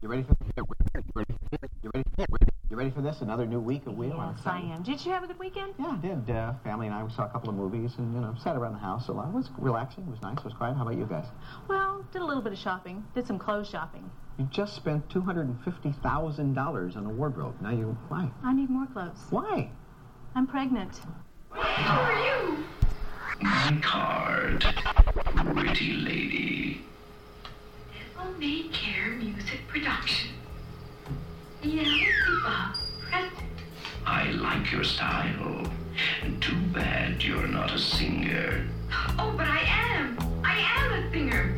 You ready for you ready, you ready, you ready for this? Another new week of Wheel? I'm Yes, I am. Did you have a good weekend? Yeah, I did. Uh, family and I we saw a couple of movies and you know sat around the house a lot. It was relaxing. It was nice. It was quiet. How about you guys? Well, did a little bit of shopping. Did some clothes shopping. You just spent two hundred and fifty thousand dollars on a wardrobe. Now you why? I need more clothes. Why? I'm pregnant. Who are you? My card, pretty lady. Homemade Care Music Production. Bob Preston. I like your style. And too bad you're not a singer. Oh, but I am. I am a singer.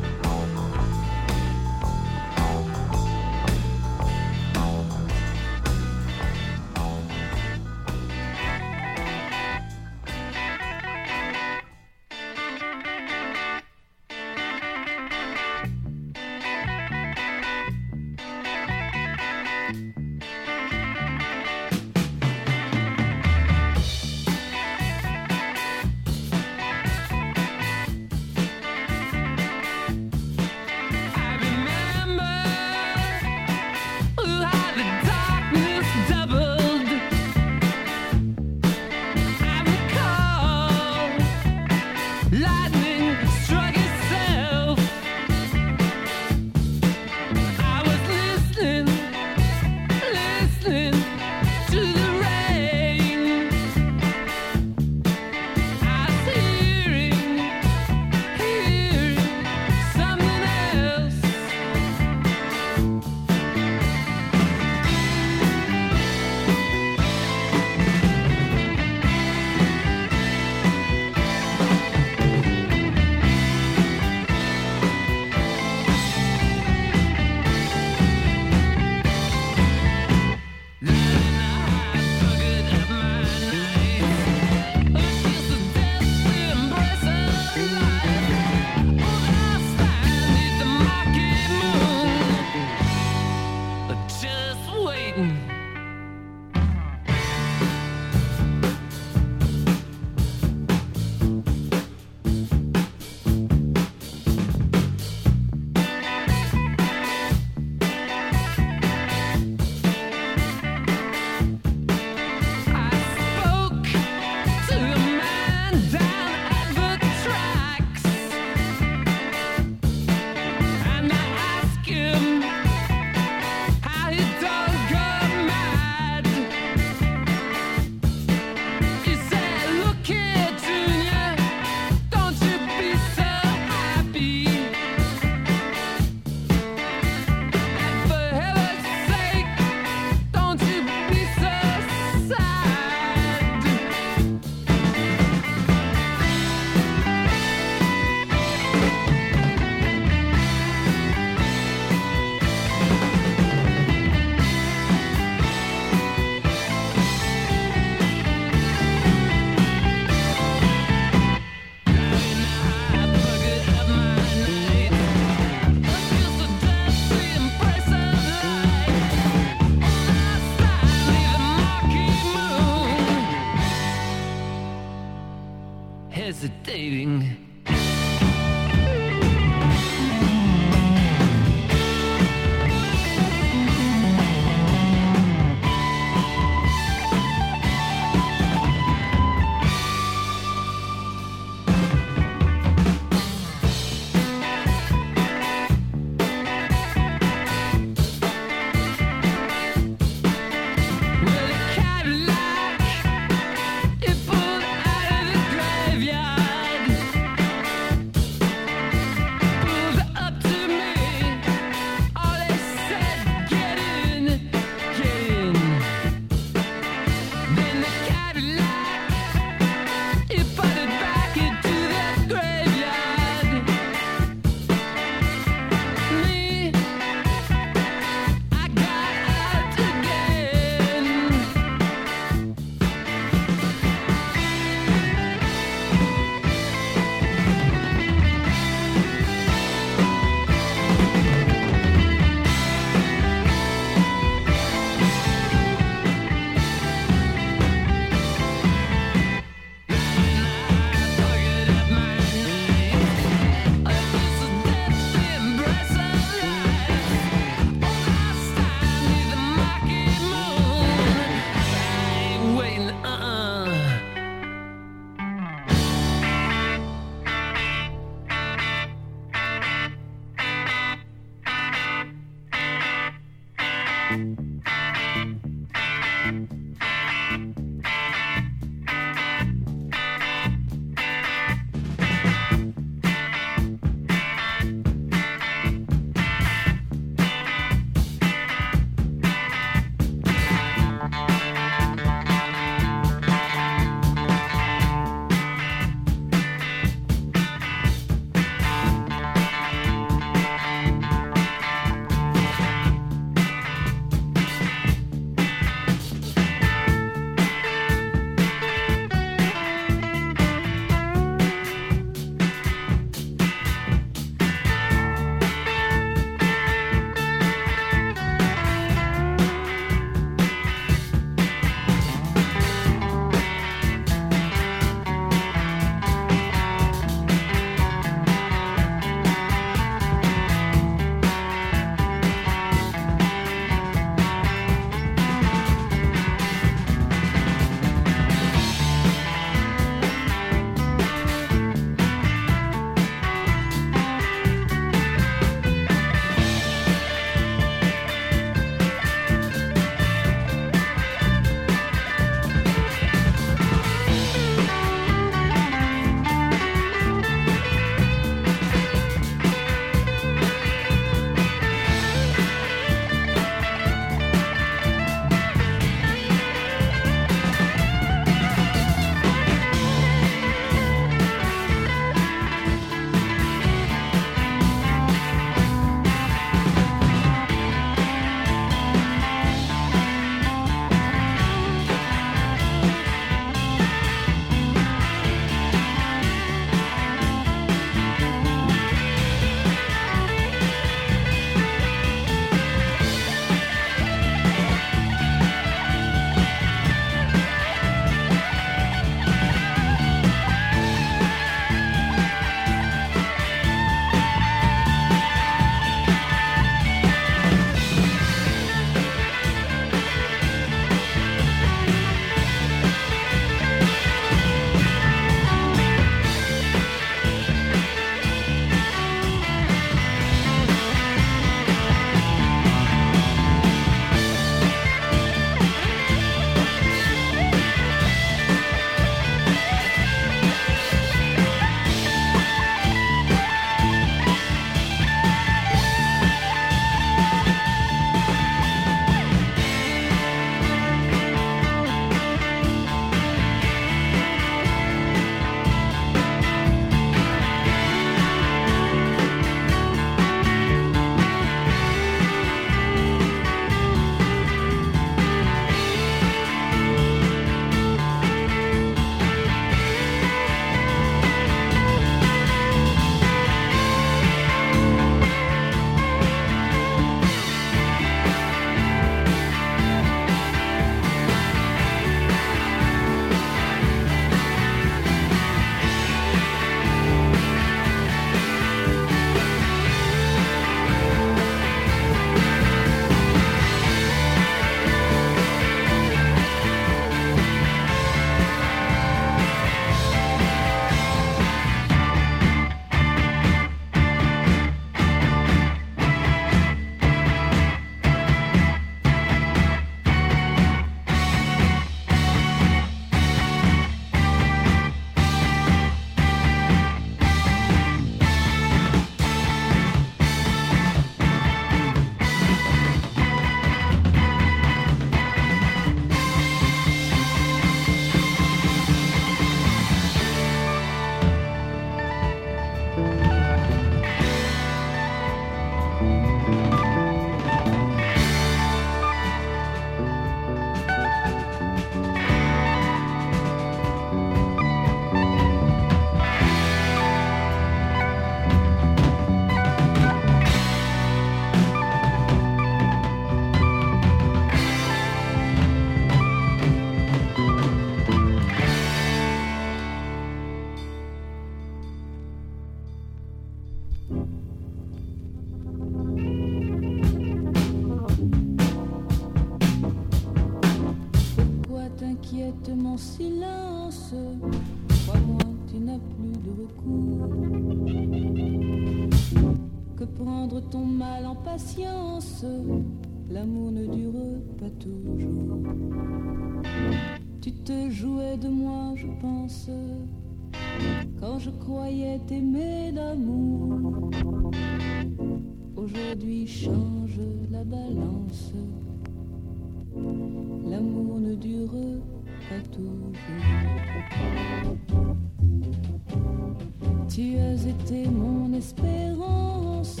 Tu as été mon espérance,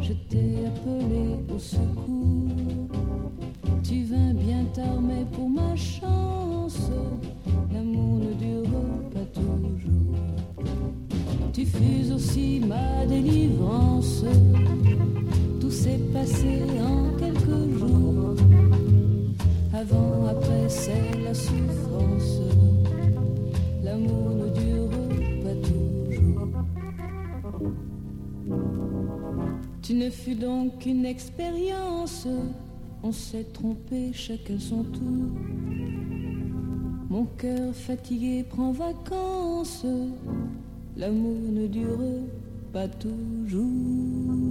je t'ai appelé au secours. Tu vins bien tard, mais pour ma chance, l'amour ne dure pas toujours. Tu fus aussi ma délivrance, tout s'est passé en quelques jours. Avant, après, c'est la souffrance, l'amour Ce ne fut donc qu'une expérience, on s'est trompé chacun son tour. Mon cœur fatigué prend vacances, l'amour ne dure pas toujours.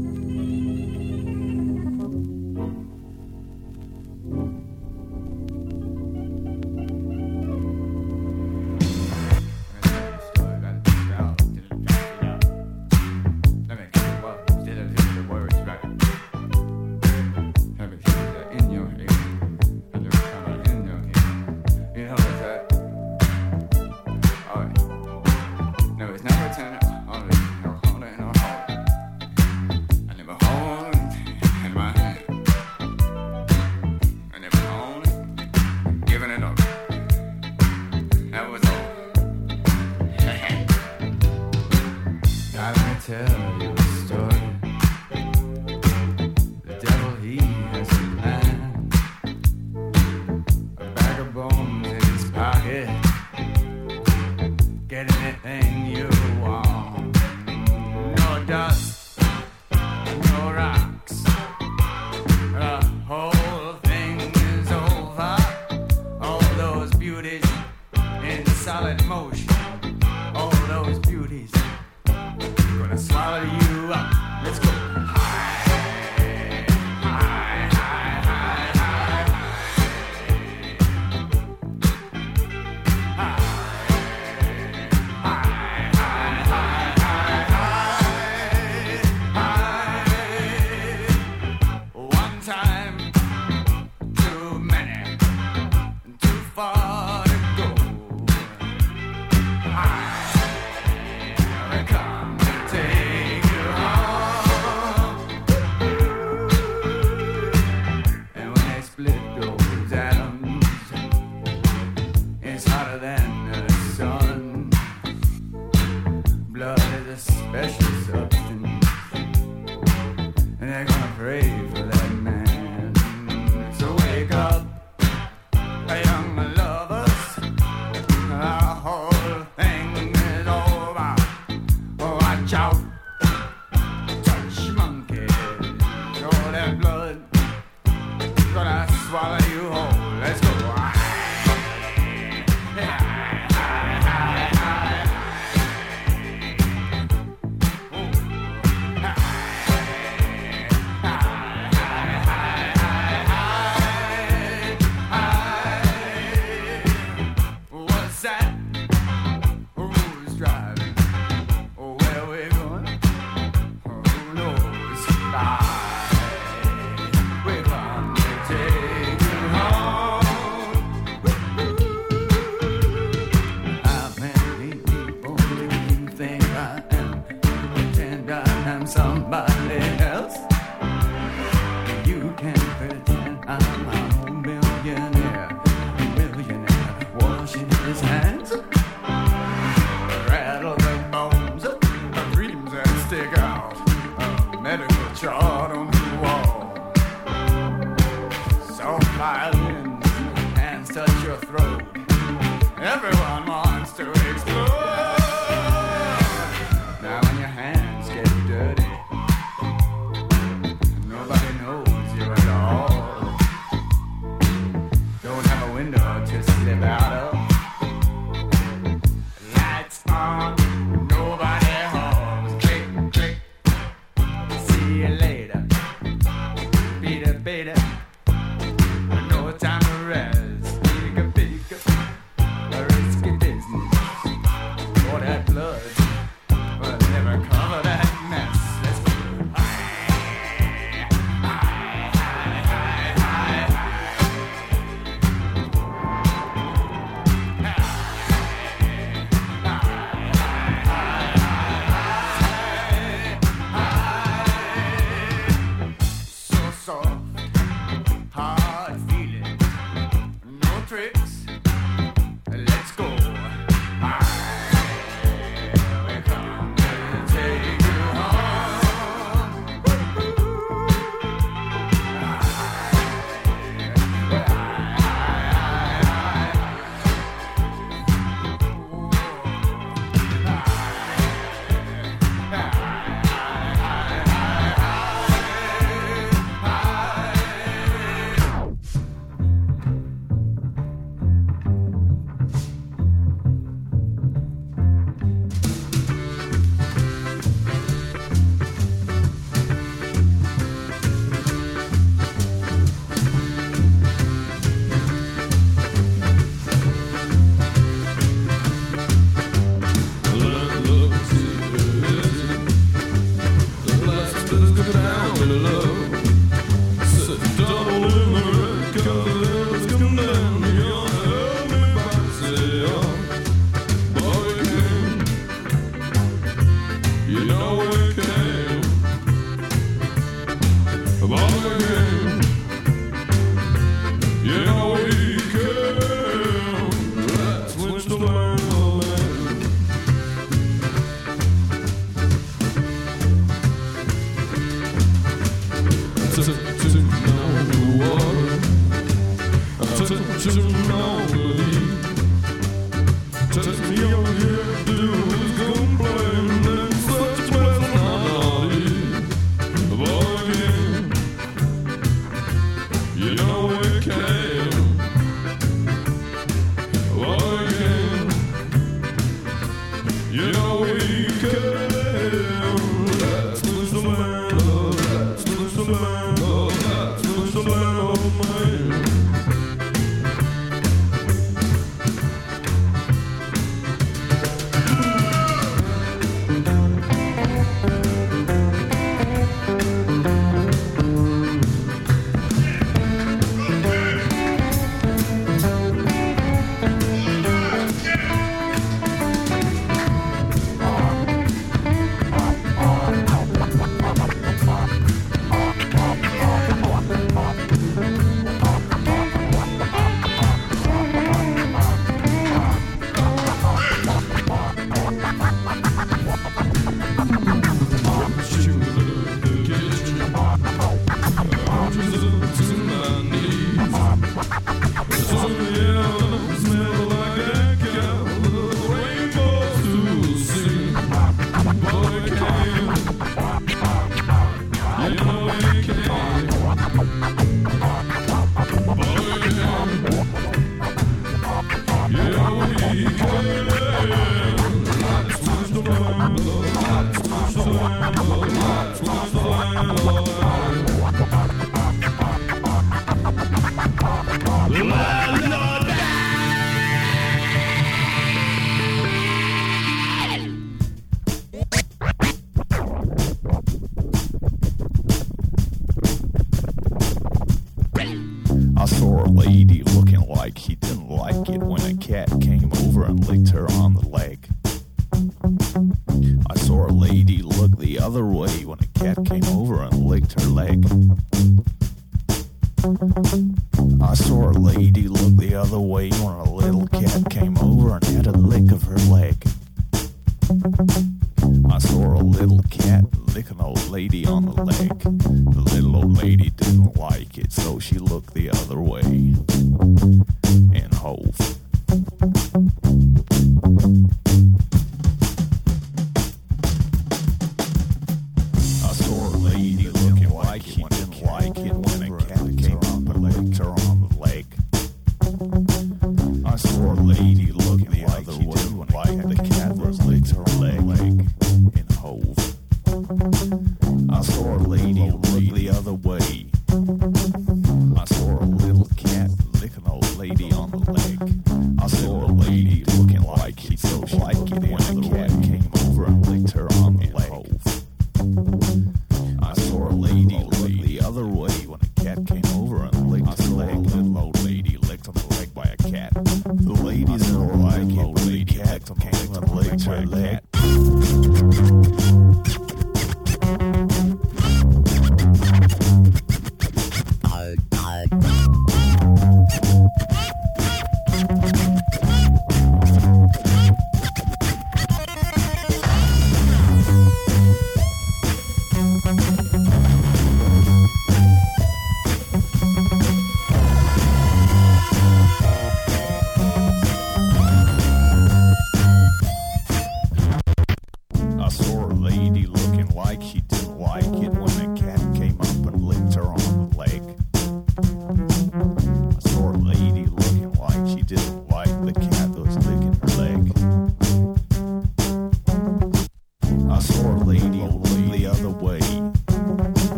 ladies, I can't believe cats came up play to leg.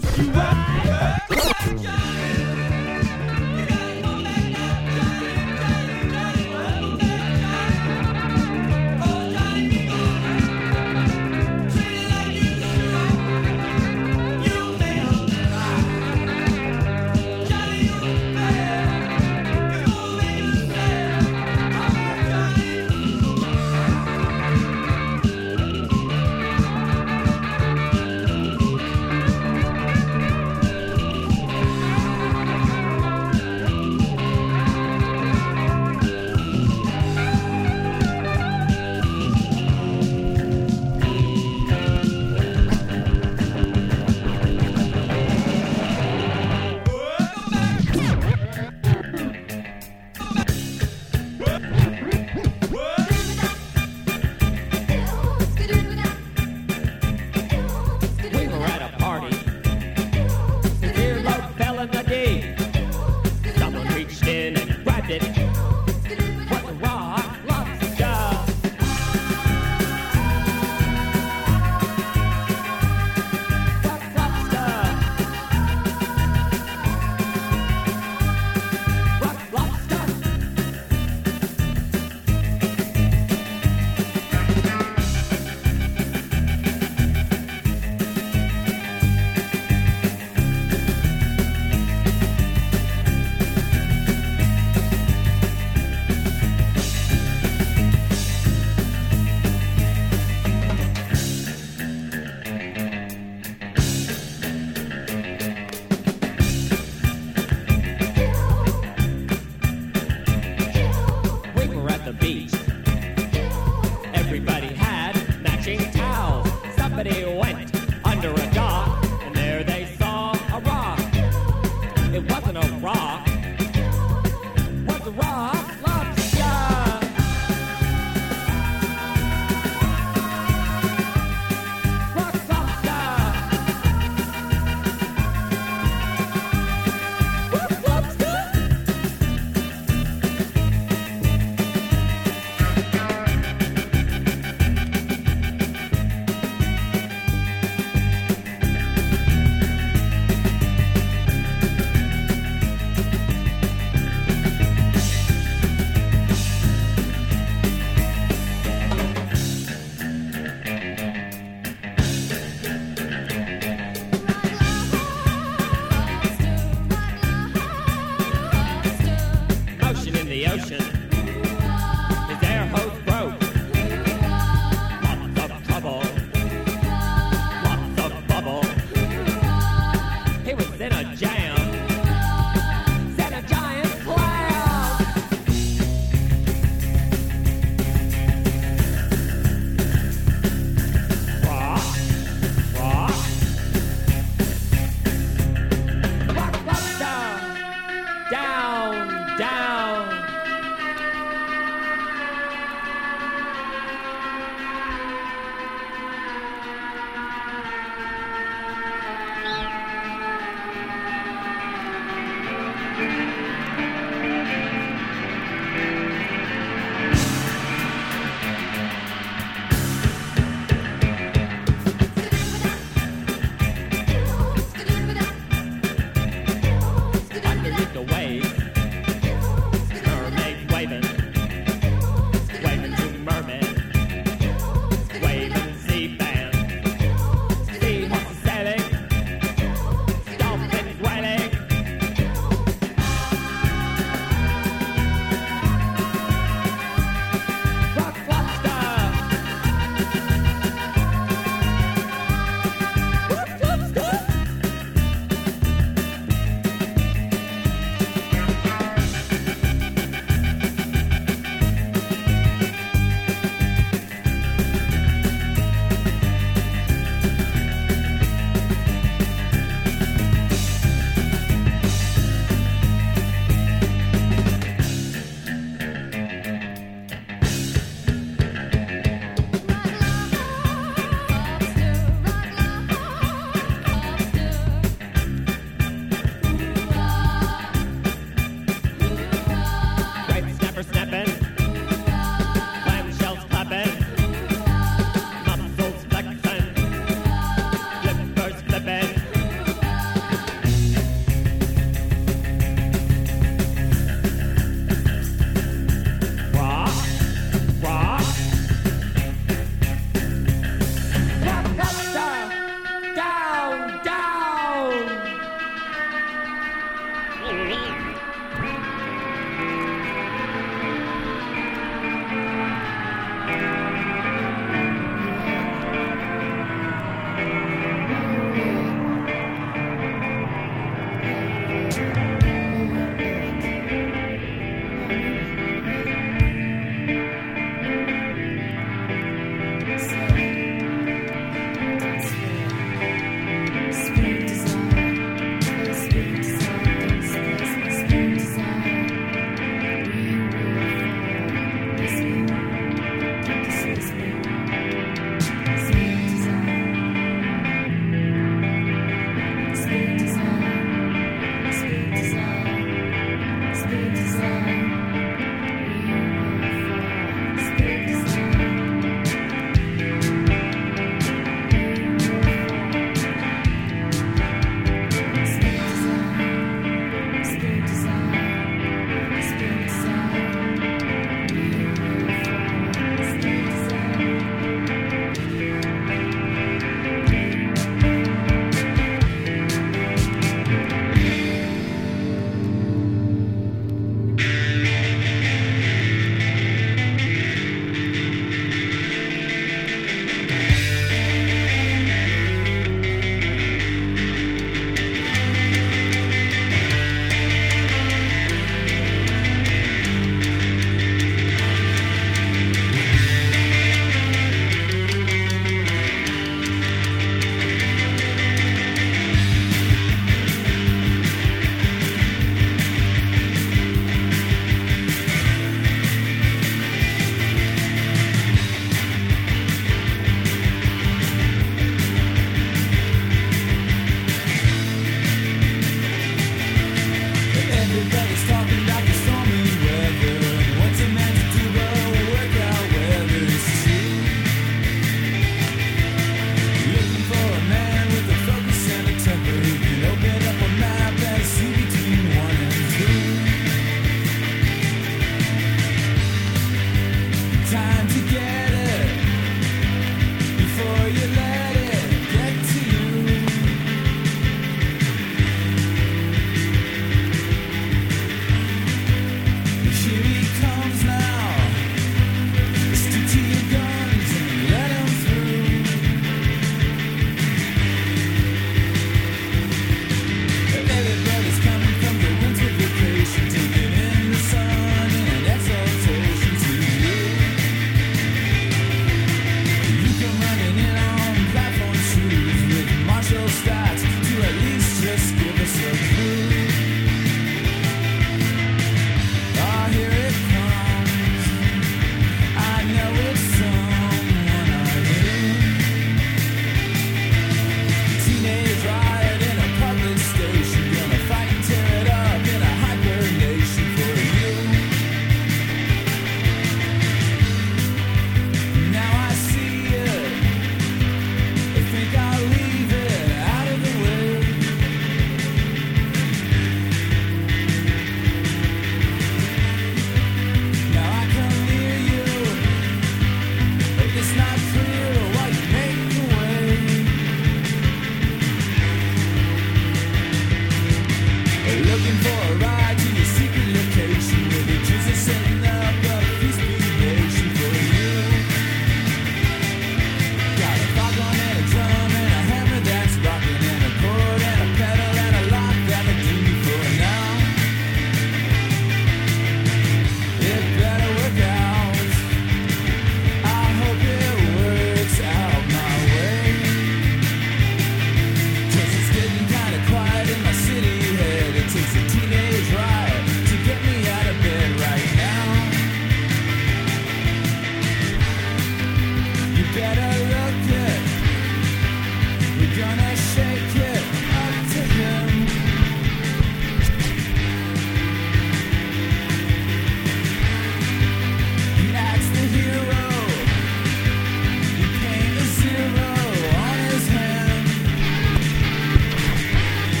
First you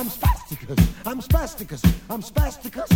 I'm spasticus, I'm spasticus, I'm spasticus,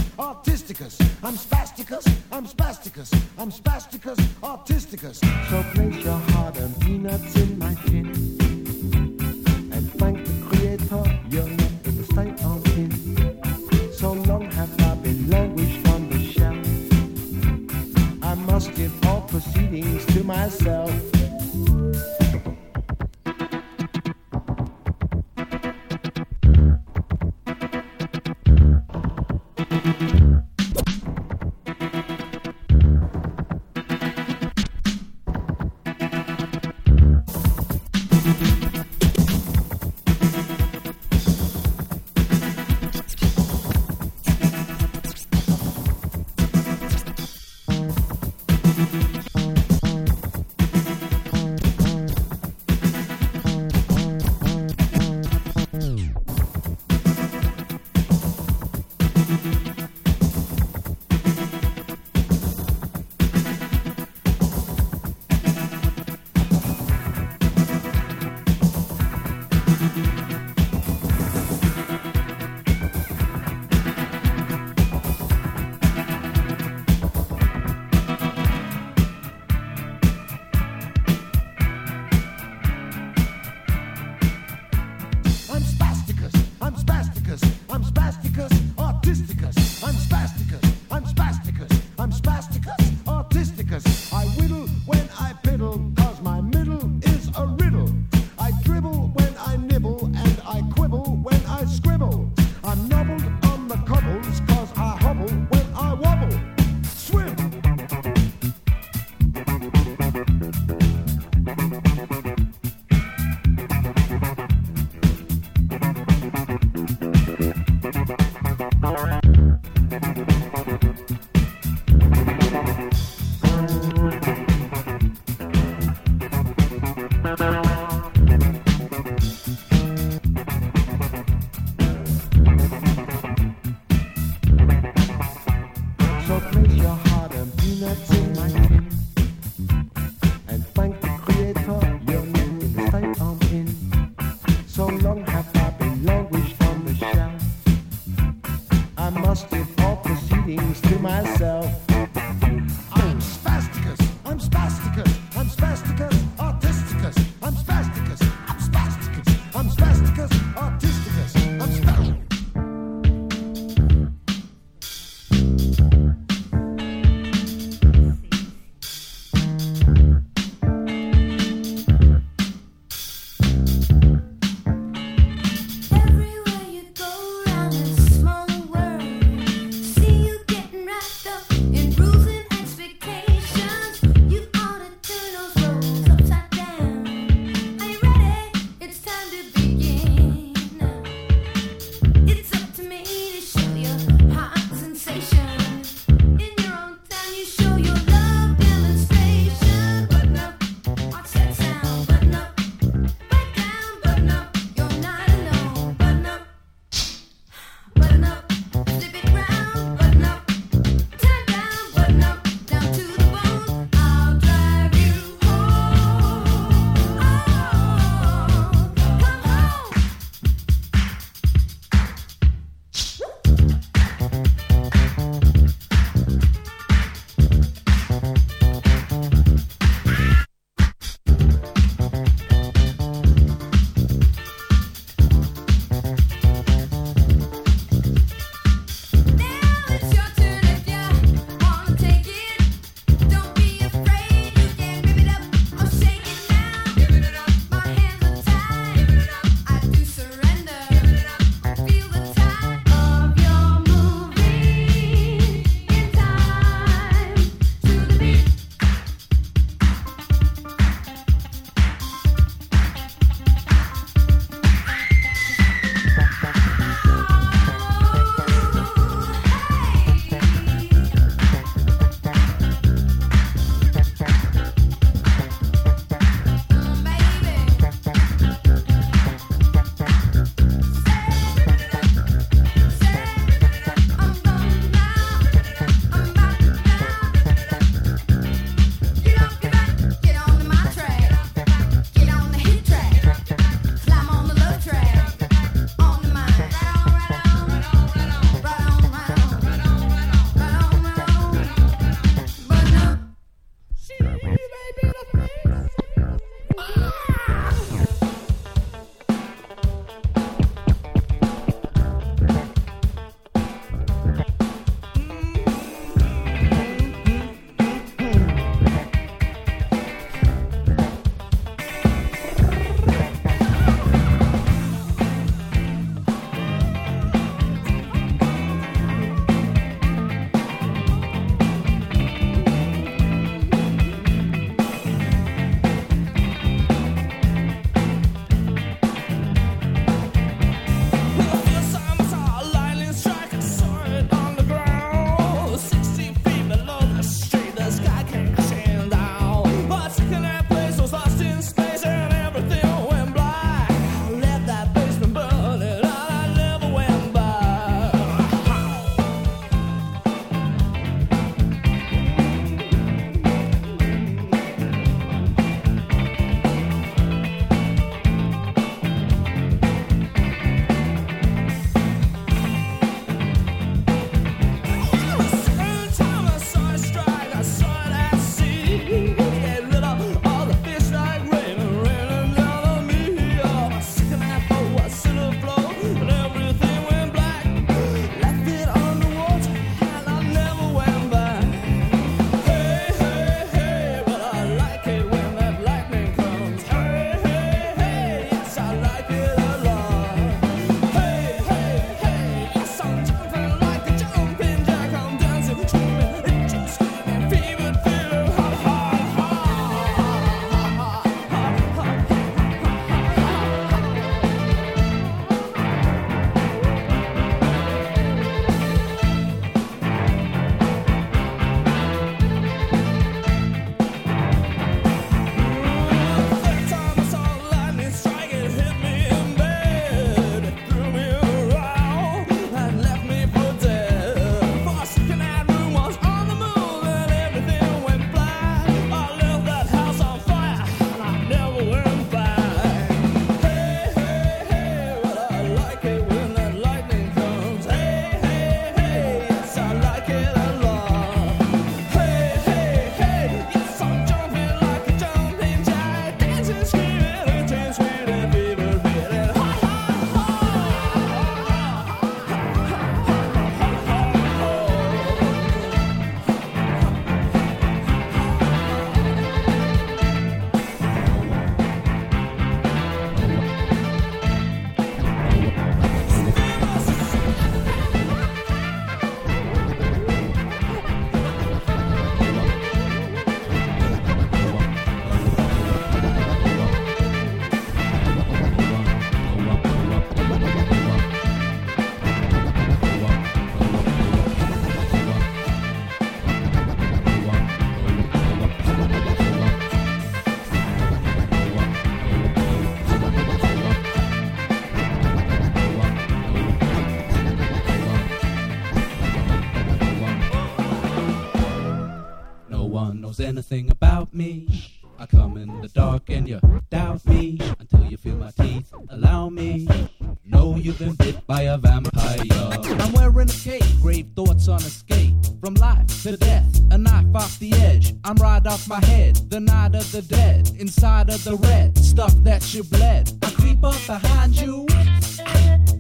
the red stuff that you bled. I creep up behind you.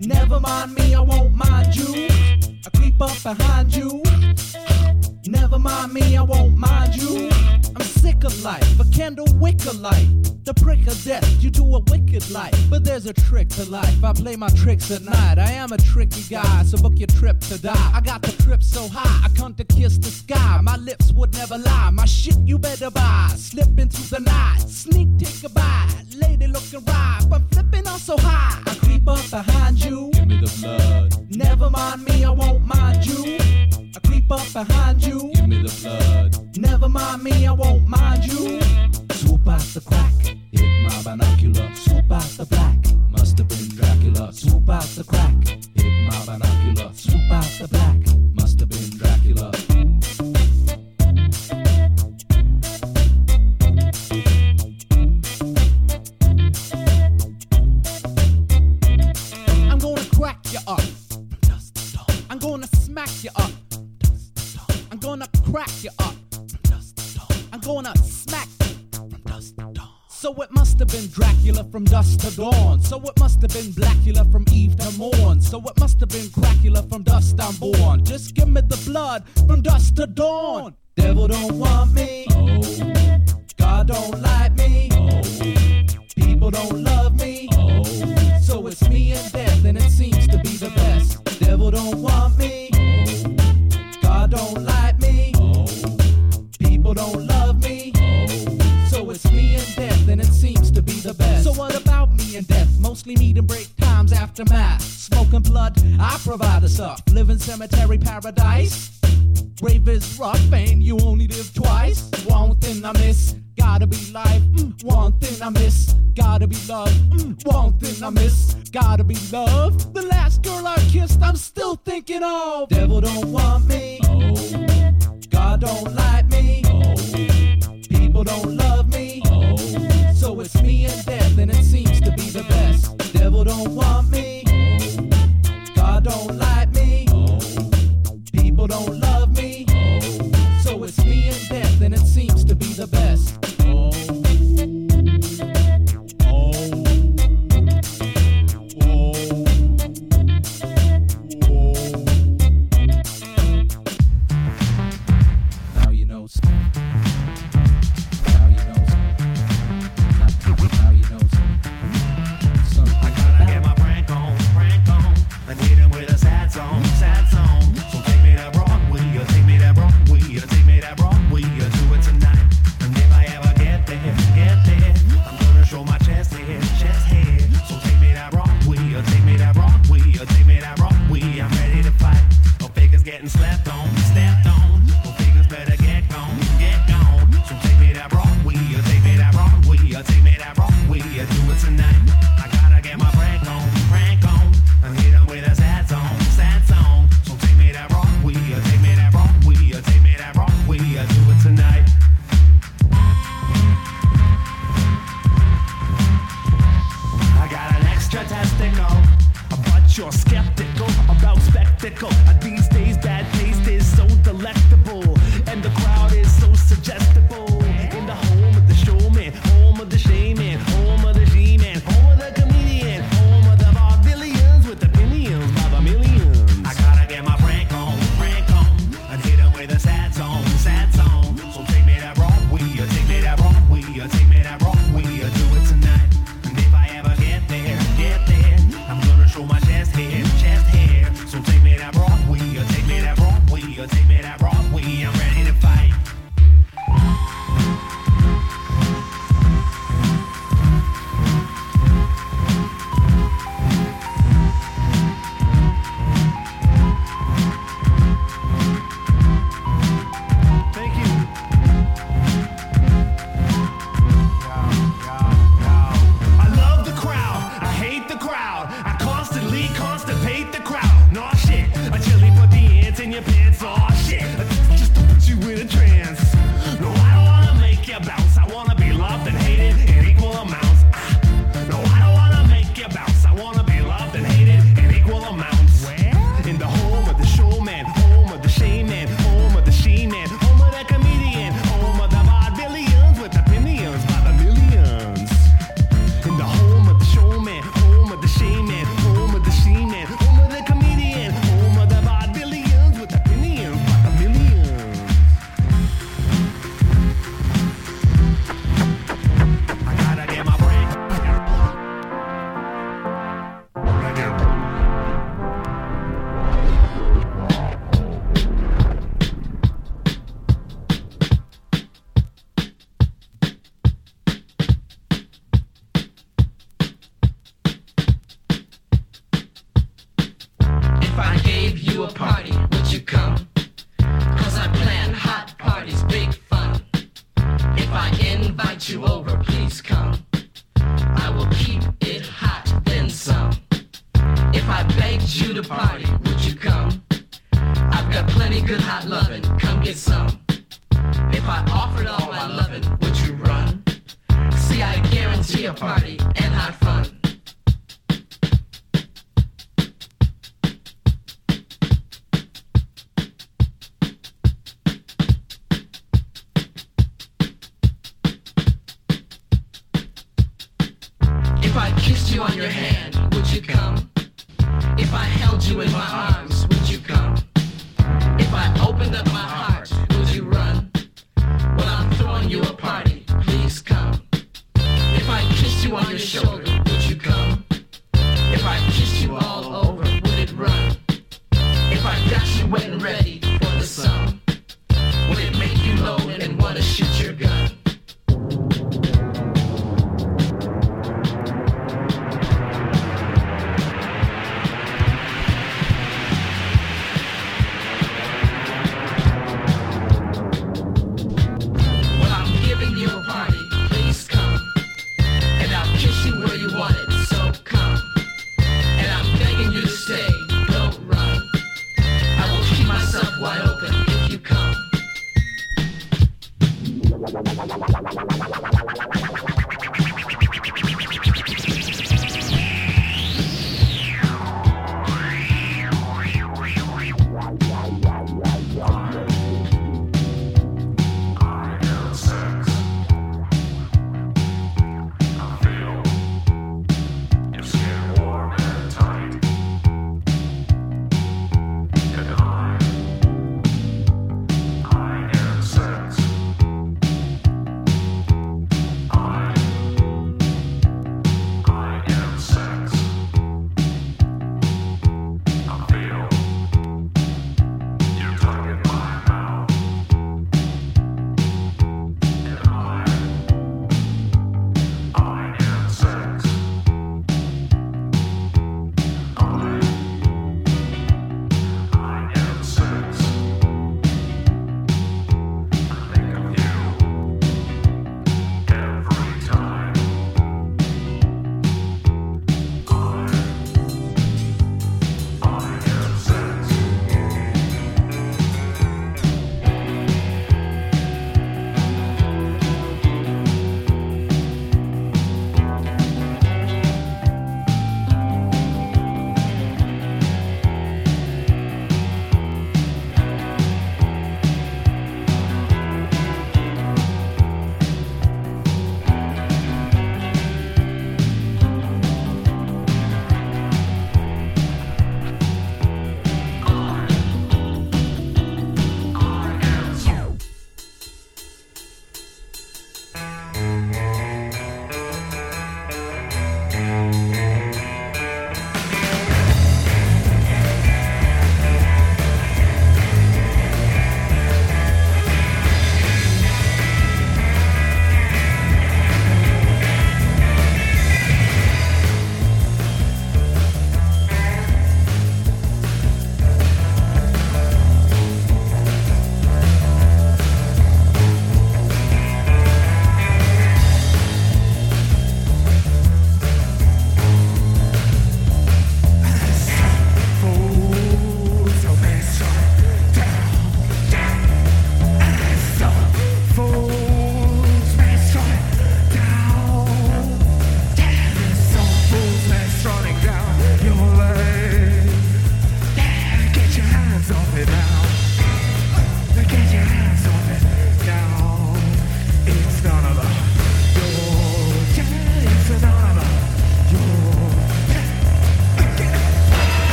Never mind me, I won't mind you. I creep up behind you. Never mind me, I won't mind you. I'm sick of life, a candle wicker light. The prick of death, you do a wicked life. But there's a trick to life, I play my tricks at night. I am a tricky guy, so book your trip to die. I got the trip so high. meet and break times after mass. Smoking blood, I provide the suck. Live Living cemetery paradise. Brave is rough, and you only live twice. One thing I miss, gotta be life. Mm, one thing I miss, gotta be love. Mm, one thing I miss, gotta be love. The last girl I kissed, I'm still thinking of. Devil don't want me. Oh. God don't like me. Oh. People don't love me. Oh. So it's me and death, and it seems to be the best devil don't want me. God don't like me. People don't love me. So it's me and death, and it seems to be the best.